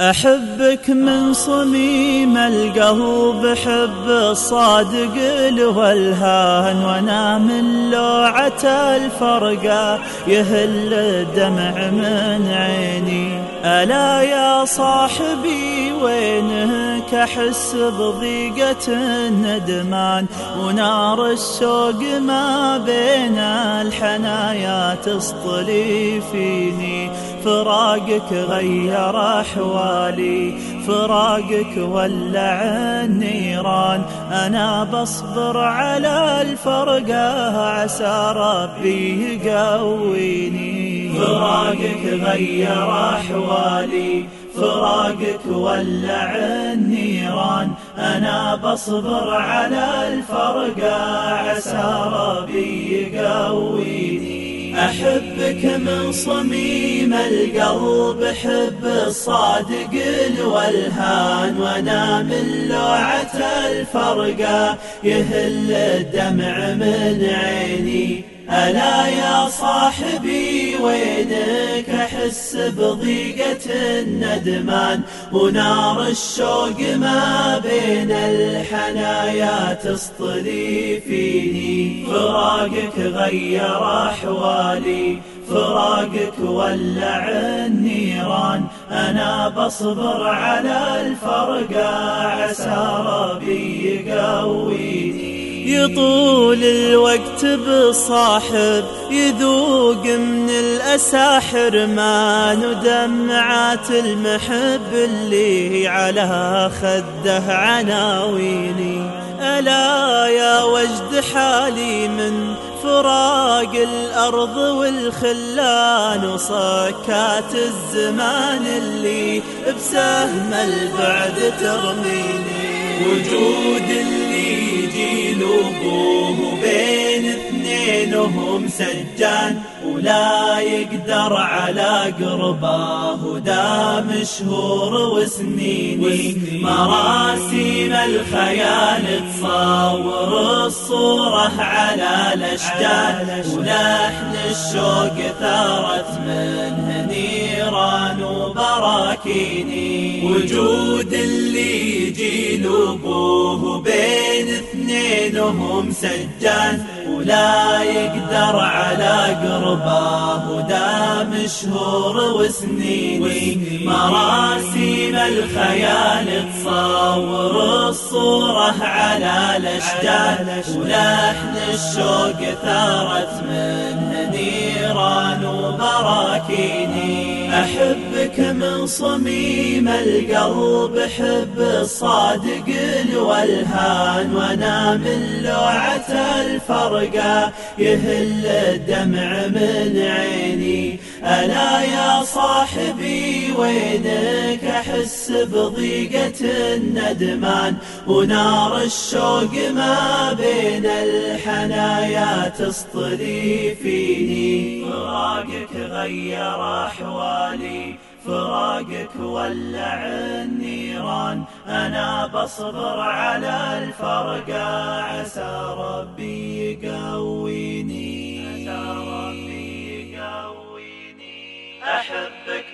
أحبك من صميم القلب حب الصادق الولهان وأنا من لوعة الفرقة يهل الدمع من عيني. ألا يا صاحبي وينك أحس بضيقة الندمان؟ ونار الشوق ما بين الحنايا تسطلي فيني. فراقك غير أحوالي. فراقك ولع النيران أنا بصبر على الفرقة عسى ربي يقويني. فراقك غير أحوالي فراقك ولع النيران أنا بصبر على الفرقة عسى ربي يقويني. أحبك من صميم القلب حب الصادق الولهان وأنا من لوعة الفرقة يهل الدمع من عيني. ألا يا صاحبي وينك أحس بضيقة الندمان؟ ونار الشوق ما بين الحنايا تسطلي فيني. فراقك غير أحوالي فراقك ولع النيران. أنا بصبر على الفرقة عسى ربي يقويني يطول الوقت بصاحب يذوق من الأسى حرمان ودمعات المحب اللي على خده عناويني. ألا يا وجد حالي من فراق الأرض والخلان وصكات الزمان اللي بسهم البعد ترميني. وجود يجي لابوه بين اثنينهم سجان ولا يقدر على قرباه دا مشهور وسنيني. مراسيم الخيال تصور الصورة على الأشجار. ولحن الشوق ثارت منه نيران وبراكيني. وجود اللي يجي لابوه بين اثنينهم سجان ولا يقدر على قرباه دا مشهور وسنيني مراسيم الخيال تصور الصورة على الأشجار ولحن الشوق ثارت منه نيران وبراكيني أحبك من صميم القلب حب الصادق الولهان وأنا من لوعة الفرقة يهل الدمع من عيني. ألا يا صاحبي وينك أحس بضيقة الندمان؟ ونار الشوق ما بين الحنايا تسطلي فيني. فراقك غير أحوالي فراقك ولع النيران أنا بصبر على الفرقة عسى ربي يقويني. عسى ربي يقويني. أحبك